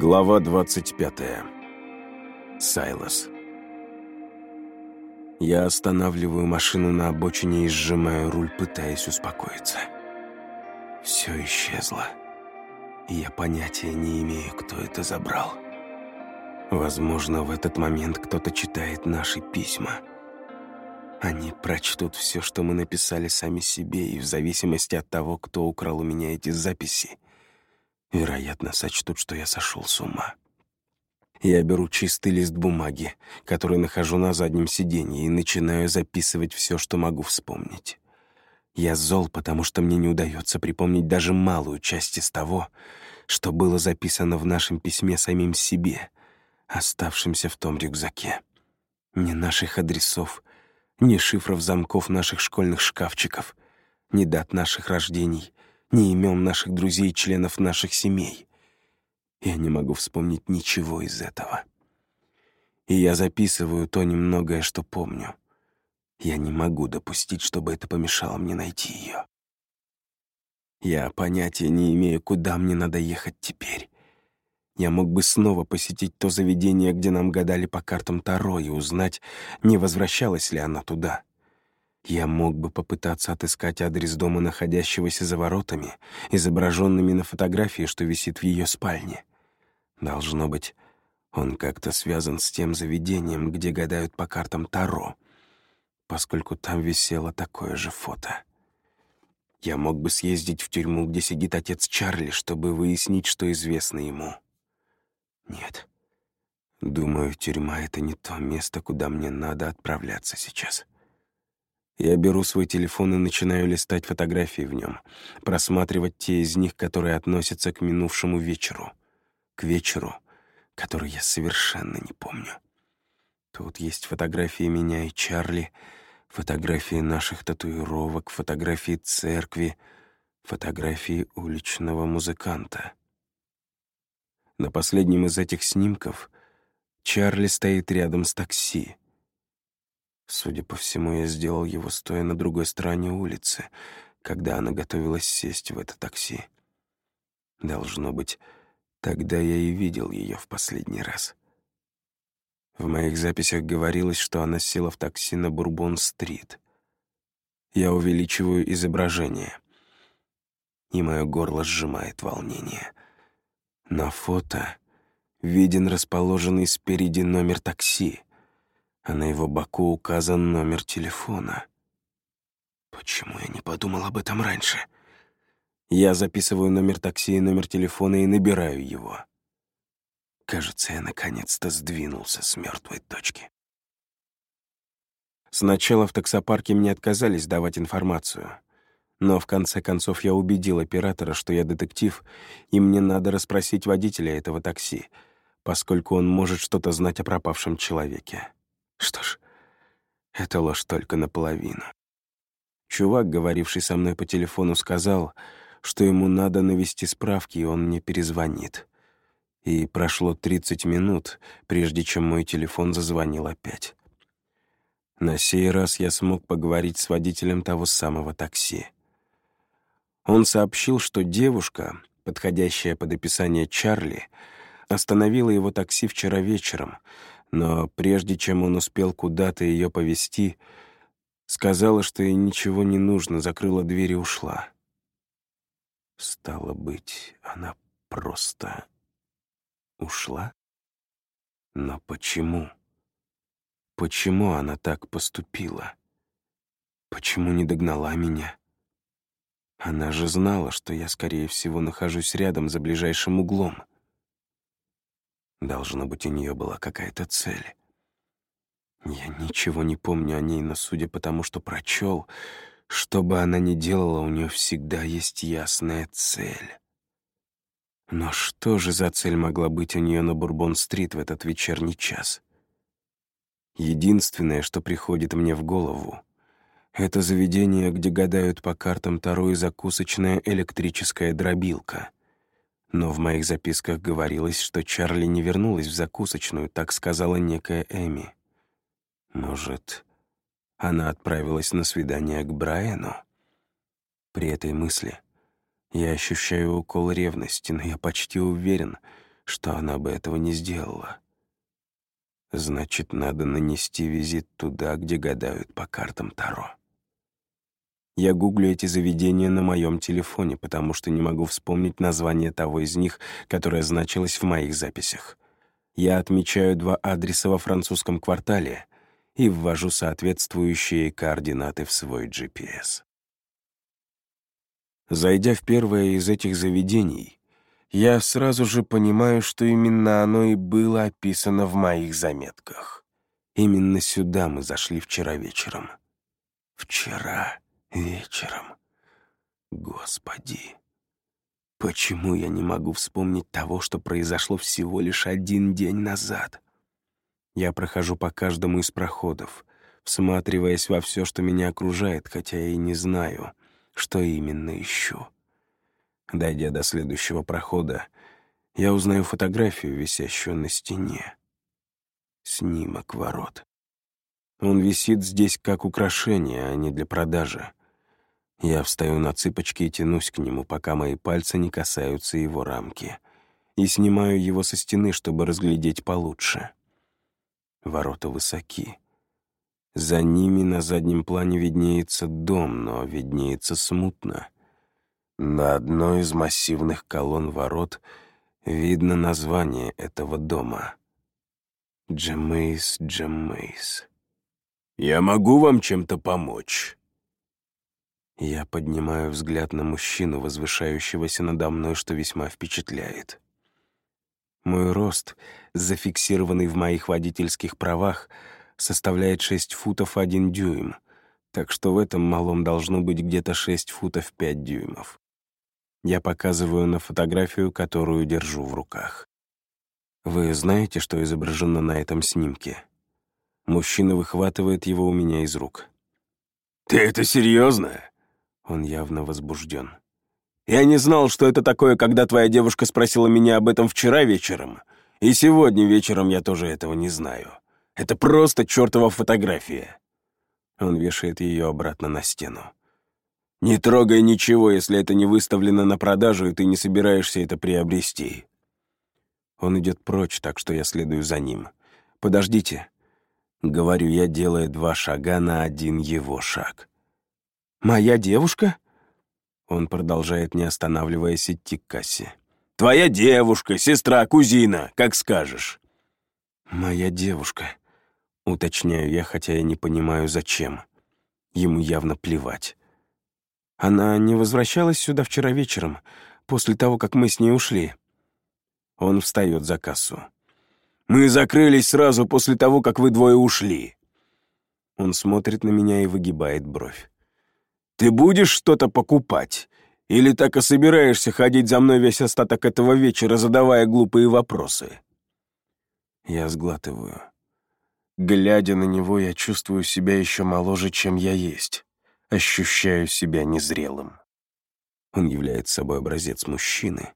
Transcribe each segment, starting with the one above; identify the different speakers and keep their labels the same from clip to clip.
Speaker 1: Глава 25. Сайлос. Я останавливаю машину на обочине и сжимаю руль, пытаясь успокоиться. Все исчезло, и я понятия не имею, кто это забрал. Возможно, в этот момент кто-то читает наши письма. Они прочтут все, что мы написали сами себе, и в зависимости от того, кто украл у меня эти записи, вероятно, сочтут, что я сошел с ума. Я беру чистый лист бумаги, который нахожу на заднем сиденье, и начинаю записывать все, что могу вспомнить. Я зол, потому что мне не удается припомнить даже малую часть из того, что было записано в нашем письме самим себе, оставшимся в том рюкзаке. Ни наших адресов, ни шифров замков наших школьных шкафчиков, ни дат наших рождений, ни имен наших друзей и членов наших семей. Я не могу вспомнить ничего из этого. И я записываю то немногое, что помню. Я не могу допустить, чтобы это помешало мне найти ее. Я понятия не имею, куда мне надо ехать теперь. Я мог бы снова посетить то заведение, где нам гадали по картам Таро, и узнать, не возвращалась ли она туда. Я мог бы попытаться отыскать адрес дома, находящегося за воротами, изображенными на фотографии, что висит в ее спальне. Должно быть, он как-то связан с тем заведением, где гадают по картам Таро, поскольку там висело такое же фото. Я мог бы съездить в тюрьму, где сидит отец Чарли, чтобы выяснить, что известно ему. Нет. Думаю, тюрьма — это не то место, куда мне надо отправляться сейчас. Я беру свой телефон и начинаю листать фотографии в нем, просматривать те из них, которые относятся к минувшему вечеру. К вечеру, который я совершенно не помню. Тут есть фотографии меня и Чарли, фотографии наших татуировок, фотографии церкви, фотографии уличного музыканта. На последнем из этих снимков Чарли стоит рядом с такси — Судя по всему, я сделал его, стоя на другой стороне улицы, когда она готовилась сесть в это такси. Должно быть, тогда я и видел ее в последний раз. В моих записях говорилось, что она села в такси на Бурбон-стрит. Я увеличиваю изображение, и мое горло сжимает волнение. На фото виден расположенный спереди номер такси — а на его боку указан номер телефона. Почему я не подумал об этом раньше? Я записываю номер такси и номер телефона и набираю его. Кажется, я наконец-то сдвинулся с мертвой точки. Сначала в таксопарке мне отказались давать информацию, но в конце концов я убедил оператора, что я детектив, и мне надо расспросить водителя этого такси, поскольку он может что-то знать о пропавшем человеке. Что ж, это ложь только наполовину. Чувак, говоривший со мной по телефону, сказал, что ему надо навести справки, и он мне перезвонит. И прошло 30 минут, прежде чем мой телефон зазвонил опять. На сей раз я смог поговорить с водителем того самого такси. Он сообщил, что девушка, подходящая под описание Чарли, остановила его такси вчера вечером — но прежде чем он успел куда-то ее повести, сказала, что ей ничего не нужно, закрыла дверь и ушла. Стало быть, она просто ушла? Но почему? Почему она так поступила? Почему не догнала меня? Она же знала, что я, скорее всего, нахожусь рядом за ближайшим углом. Должно быть, у нее была какая-то цель. Я ничего не помню о ней, но судя по тому, что прочел, что бы она ни делала, у нее всегда есть ясная цель. Но что же за цель могла быть у нее на Бурбон-стрит в этот вечерний час? Единственное, что приходит мне в голову, это заведение, где гадают по картам Таро и закусочная электрическая дробилка. Но в моих записках говорилось, что Чарли не вернулась в закусочную, так сказала некая Эми. Может, она отправилась на свидание к Брайану? При этой мысли я ощущаю укол ревности, но я почти уверен, что она бы этого не сделала. Значит, надо нанести визит туда, где гадают по картам Таро. Я гуглю эти заведения на моем телефоне, потому что не могу вспомнить название того из них, которое значилось в моих записях. Я отмечаю два адреса во французском квартале и ввожу соответствующие координаты в свой GPS. Зайдя в первое из этих заведений, я сразу же понимаю, что именно оно и было описано в моих заметках. Именно сюда мы зашли вчера вечером. Вчера вечером. Господи, почему я не могу вспомнить того, что произошло всего лишь один день назад? Я прохожу по каждому из проходов, всматриваясь во все, что меня окружает, хотя и не знаю, что именно ищу. Дойдя до следующего прохода, я узнаю фотографию, висящую на стене. Снимок ворот. Он висит здесь как украшение, а не для продажи. Я встаю на цыпочки и тянусь к нему, пока мои пальцы не касаются его рамки, и снимаю его со стены, чтобы разглядеть получше. Ворота высоки. За ними на заднем плане виднеется дом, но виднеется смутно. На одной из массивных колонн ворот видно название этого дома. Джемейс Джемейс. «Я могу вам чем-то помочь?» Я поднимаю взгляд на мужчину, возвышающегося надо мной, что весьма впечатляет. Мой рост, зафиксированный в моих водительских правах, составляет 6 футов 1 дюйм, так что в этом малом должно быть где-то 6 футов 5 дюймов. Я показываю на фотографию, которую держу в руках. Вы знаете, что изображено на этом снимке? Мужчина выхватывает его у меня из рук. «Ты это серьезно? Он явно возбужден. «Я не знал, что это такое, когда твоя девушка спросила меня об этом вчера вечером. И сегодня вечером я тоже этого не знаю. Это просто чертова фотография». Он вешает ее обратно на стену. Не трогай ничего, если это не выставлено на продажу, и ты не собираешься это приобрести. Он идет прочь, так что я следую за ним. Подождите. Говорю я, делая два шага на один его шаг. «Моя девушка?» Он продолжает, не останавливаясь, идти к кассе. «Твоя девушка, сестра, кузина, как скажешь». «Моя девушка», — уточняю я, хотя я не понимаю, зачем. Ему явно плевать. Она не возвращалась сюда вчера вечером, после того, как мы с ней ушли. Он встает за кассу. «Мы закрылись сразу после того, как вы двое ушли». Он смотрит на меня и выгибает бровь. «Ты будешь что-то покупать? Или так и собираешься ходить за мной весь остаток этого вечера, задавая глупые вопросы?» Я сглатываю. Глядя на него, я чувствую себя еще моложе, чем я есть ощущаю себя незрелым. Он является собой образец мужчины,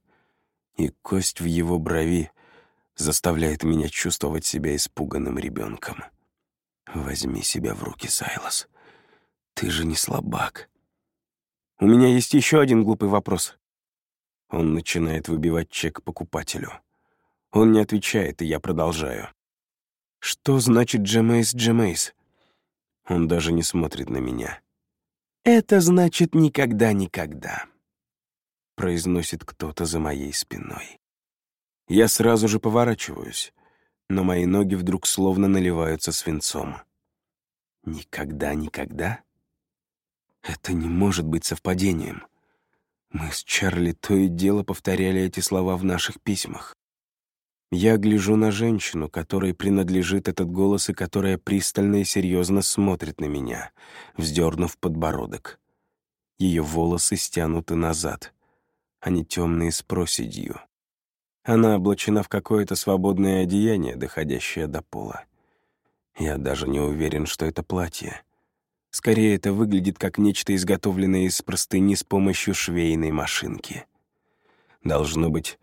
Speaker 1: и кость в его брови заставляет меня чувствовать себя испуганным ребенком. Возьми себя в руки, Сайлос. Ты же не слабак. У меня есть еще один глупый вопрос. Он начинает выбивать чек покупателю. Он не отвечает, и я продолжаю. Что значит Джемейс Джемейс? Он даже не смотрит на меня. «Это значит никогда-никогда», — произносит кто-то за моей спиной. Я сразу же поворачиваюсь, но мои ноги вдруг словно наливаются свинцом. «Никогда-никогда?» Это не может быть совпадением. Мы с Чарли то и дело повторяли эти слова в наших письмах. Я гляжу на женщину, которой принадлежит этот голос и которая пристально и серьезно смотрит на меня, вздернув подбородок. Ее волосы стянуты назад. Они темные с проседью. Она облачена в какое-то свободное одеяние, доходящее до пола. Я даже не уверен, что это платье. Скорее, это выглядит как нечто, изготовленное из простыни с помощью швейной машинки. Должно быть,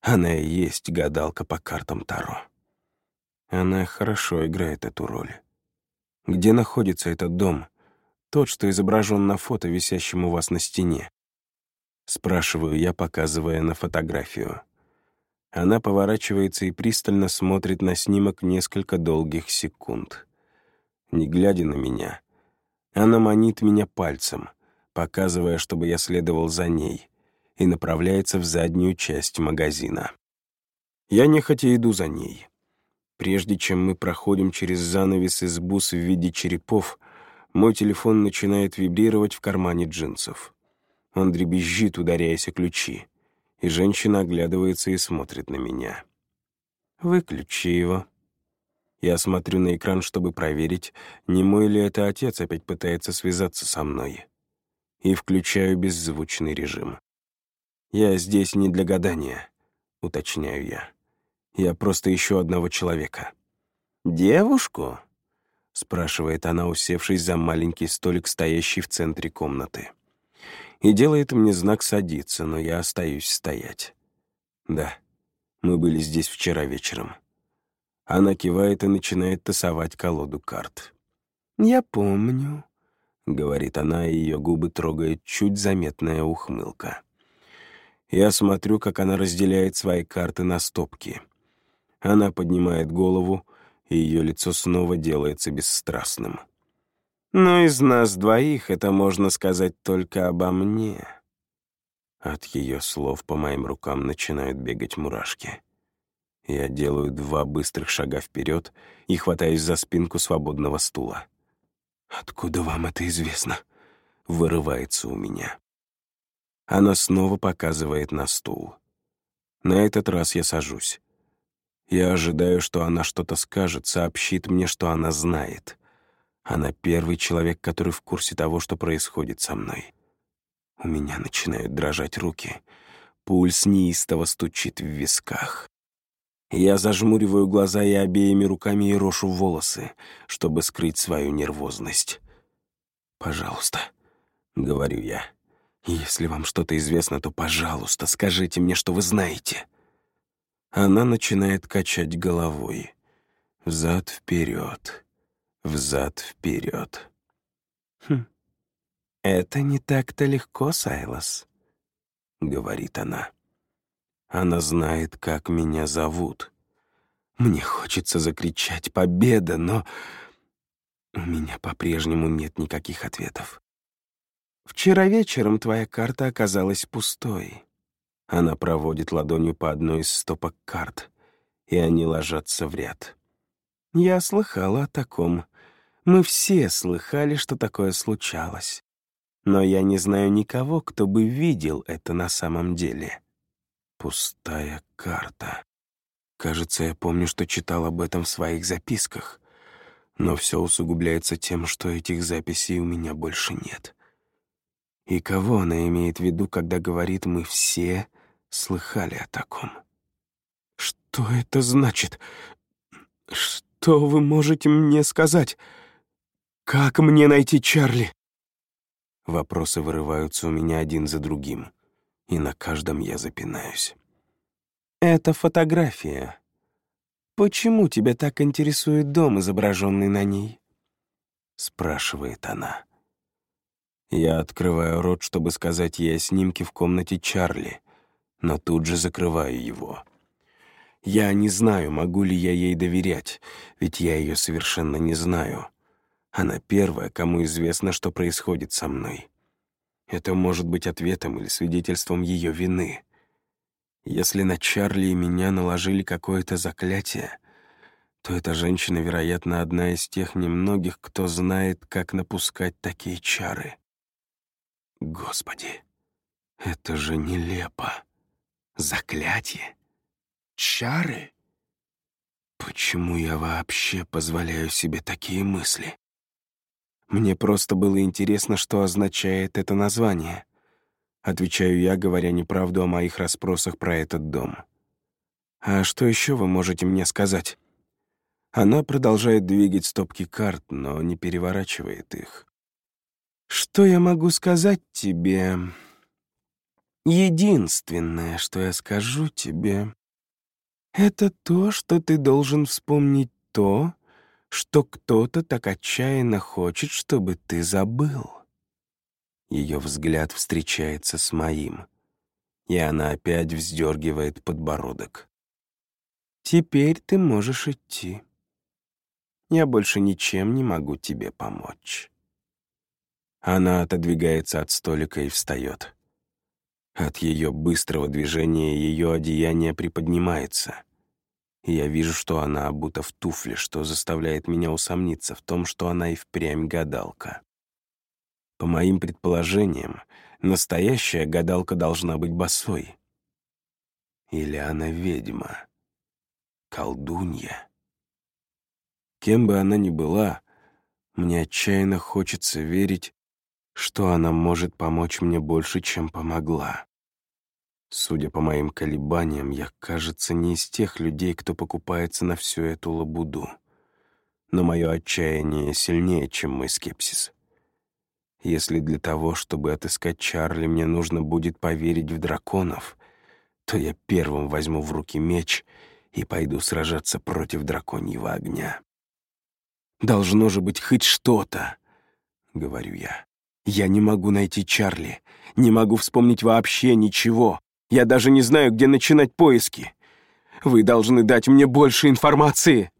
Speaker 1: она и есть гадалка по картам Таро. Она хорошо играет эту роль. Где находится этот дом? Тот, что изображен на фото, висящем у вас на стене. Спрашиваю я, показывая на фотографию. Она поворачивается и пристально смотрит на снимок несколько долгих секунд. Не глядя на меня, она манит меня пальцем, показывая, чтобы я следовал за ней, и направляется в заднюю часть магазина. Я нехотя иду за ней. Прежде чем мы проходим через занавес из бус в виде черепов, мой телефон начинает вибрировать в кармане джинсов. Он дребезжит, ударяясь о ключи, и женщина оглядывается и смотрит на меня. «Выключи его». Я смотрю на экран, чтобы проверить, не мой ли это отец опять пытается связаться со мной. И включаю беззвучный режим. «Я здесь не для гадания», — уточняю я. «Я просто ищу одного человека». «Девушку?» — спрашивает она, усевшись за маленький столик, стоящий в центре комнаты и делает мне знак садиться, но я остаюсь стоять. Да, мы были здесь вчера вечером. Она кивает и начинает тасовать колоду карт. «Я помню», — говорит она, и ее губы трогает чуть заметная ухмылка. Я смотрю, как она разделяет свои карты на стопки. Она поднимает голову, и ее лицо снова делается бесстрастным. Но из нас двоих это можно сказать только обо мне. От ее слов по моим рукам начинают бегать мурашки. Я делаю два быстрых шага вперед и хватаюсь за спинку свободного стула. «Откуда вам это известно?» — вырывается у меня. Она снова показывает на стул. На этот раз я сажусь. Я ожидаю, что она что-то скажет, сообщит мне, что она знает. Она первый человек, который в курсе того, что происходит со мной. У меня начинают дрожать руки. Пульс неистово стучит в висках. Я зажмуриваю глаза и обеими руками ерошу волосы, чтобы скрыть свою нервозность. «Пожалуйста», — говорю я, — «если вам что-то известно, то, пожалуйста, скажите мне, что вы знаете». Она начинает качать головой. Взад-вперед взад-вперед. «Хм, это не так-то легко, Сайлас», — говорит она. Она знает, как меня зовут. Мне хочется закричать «Победа!», но у меня по-прежнему нет никаких ответов. Вчера вечером твоя карта оказалась пустой. Она проводит ладонью по одной из стопок карт, и они ложатся в ряд. Я слыхала о таком. Мы все слыхали, что такое случалось. Но я не знаю никого, кто бы видел это на самом деле. Пустая карта. Кажется, я помню, что читал об этом в своих записках. Но все усугубляется тем, что этих записей у меня больше нет. И кого она имеет в виду, когда говорит «мы все слыхали о таком»? Что это значит? Что вы можете мне сказать? «Как мне найти Чарли?» Вопросы вырываются у меня один за другим, и на каждом я запинаюсь. «Это фотография. Почему тебя так интересует дом, изображенный на ней?» Спрашивает она. Я открываю рот, чтобы сказать ей о снимке в комнате Чарли, но тут же закрываю его. Я не знаю, могу ли я ей доверять, ведь я ее совершенно не знаю. Она первая, кому известно, что происходит со мной. Это может быть ответом или свидетельством ее вины. Если на Чарли и меня наложили какое-то заклятие, то эта женщина, вероятно, одна из тех немногих, кто знает, как напускать такие чары. Господи, это же нелепо. Заклятие? Чары? Почему я вообще позволяю себе такие мысли? Мне просто было интересно, что означает это название. Отвечаю я, говоря неправду о моих расспросах про этот дом. А что еще вы можете мне сказать? Она продолжает двигать стопки карт, но не переворачивает их. Что я могу сказать тебе? Единственное, что я скажу тебе, это то, что ты должен вспомнить то, что кто-то так отчаянно хочет, чтобы ты забыл. Ее взгляд встречается с моим, и она опять вздергивает подбородок. Теперь ты можешь идти. Я больше ничем не могу тебе помочь. Она отодвигается от столика и встает. От ее быстрого движения ее одеяние приподнимается. И я вижу, что она обута в туфли, что заставляет меня усомниться в том, что она и впрямь гадалка. По моим предположениям, настоящая гадалка должна быть босой. Или она ведьма, колдунья. Кем бы она ни была, мне отчаянно хочется верить, что она может помочь мне больше, чем помогла. Судя по моим колебаниям, я, кажется, не из тех людей, кто покупается на всю эту лабуду. Но мое отчаяние сильнее, чем мой скепсис. Если для того, чтобы отыскать Чарли, мне нужно будет поверить в драконов, то я первым возьму в руки меч и пойду сражаться против драконьего огня. «Должно же быть хоть что-то», — говорю я. «Я не могу найти Чарли, не могу вспомнить вообще ничего. Я даже не знаю, где начинать поиски. Вы должны дать мне больше информации».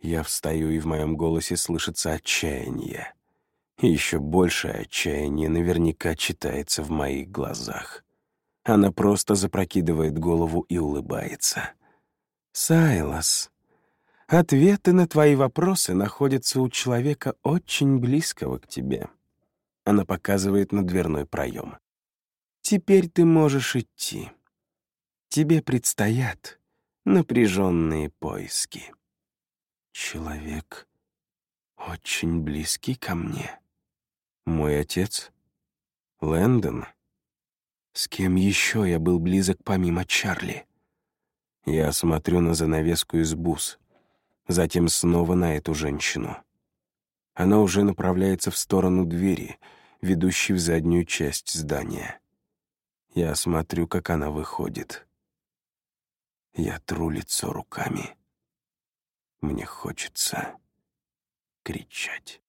Speaker 1: Я встаю, и в моем голосе слышится отчаяние. Еще большее отчаяние наверняка читается в моих глазах. Она просто запрокидывает голову и улыбается. «Сайлас, ответы на твои вопросы находятся у человека очень близкого к тебе». Она показывает на дверной проем. «Теперь ты можешь идти. Тебе предстоят напряженные поиски». «Человек очень близкий ко мне». Мой отец? Лэндон? С кем еще я был близок помимо Чарли? Я смотрю на занавеску из бус, затем снова на эту женщину. Она уже направляется в сторону двери, ведущей в заднюю часть здания. Я смотрю, как она выходит. Я тру лицо руками. Мне хочется кричать.